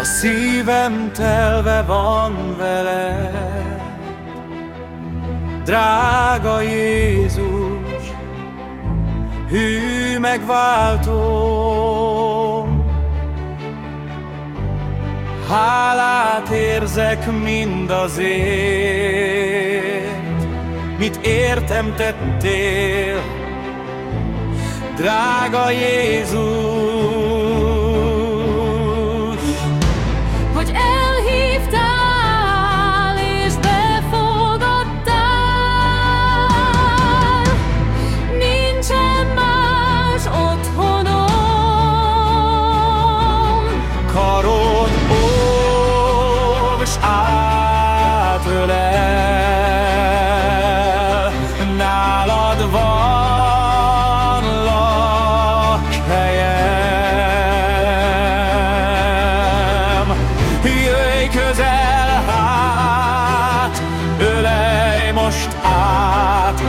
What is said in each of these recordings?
A szívem telve van vele, Drága Jézus, hű megváltó. Hálát érzek mindazért, mit értem tettél, drága Jézus. és átölel. Nálad van lakhelyem. Jöjj közel, hát ölej most át,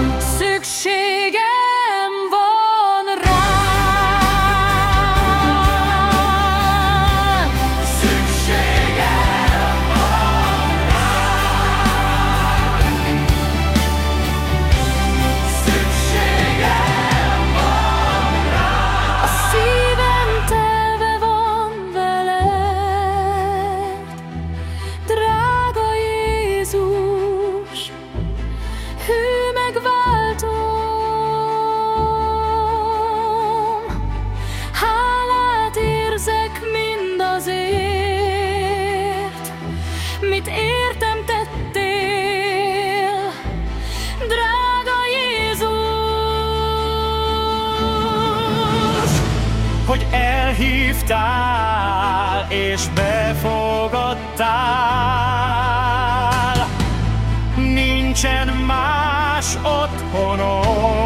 amit értem tettél, drága Jézus. Hogy elhívtál és befogadtál, nincsen más otthonom.